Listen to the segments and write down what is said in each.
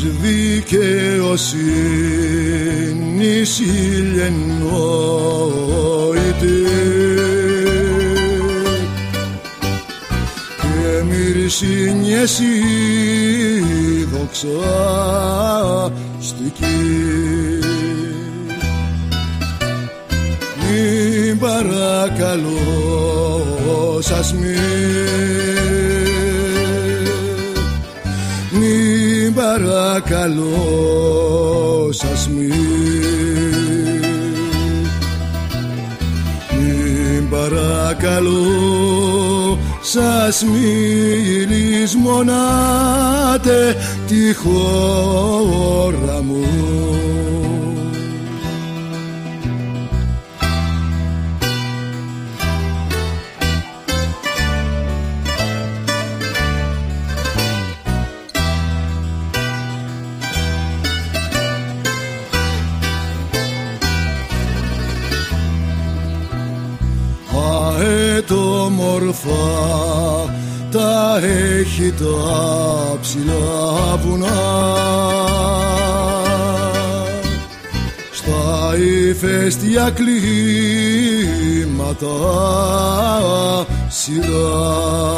της δικαιοσύνης ηλιενόητη και μυρσίνιες η δοξαστική μην παρακαλώ σας μην παρακαλώ σας μη Μην παρακαλώ σας μη λησμονάτε τη χώρα μου όμορφα τα έχει τα ψηλά βουνά στα ηφαίστεια κλίματα σειρά.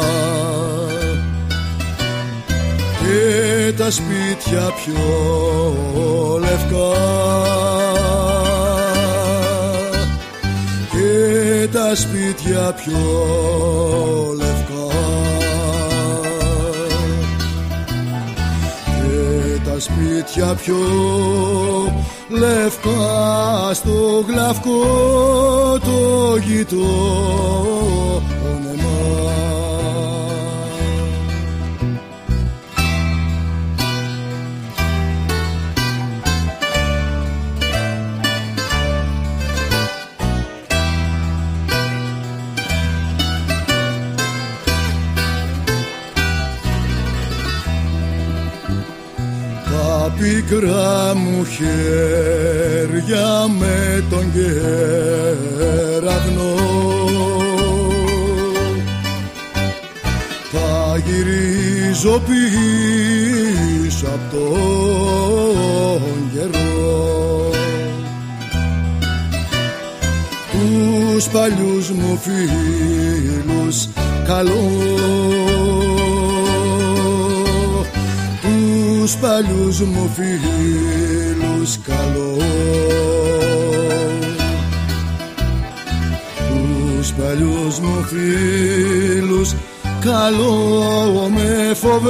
Και τα σπίτια πιο λευκά σπίτια πιο λευκά. Και τα σπίτια πιο λευκά στο γλαυκό το γειτόνεμα πικρά μου χέρια με τον κεραυνό. Θα γυρίζω πίσω απ' τον καιρό. Τους παλιούς μου φίλους καλούς τους παλιούς μου φίλους καλό. Τους παλιούς μου φίλους καλό. Με φοβέρες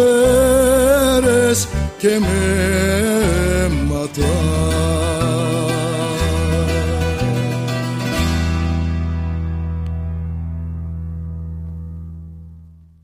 και με ματάς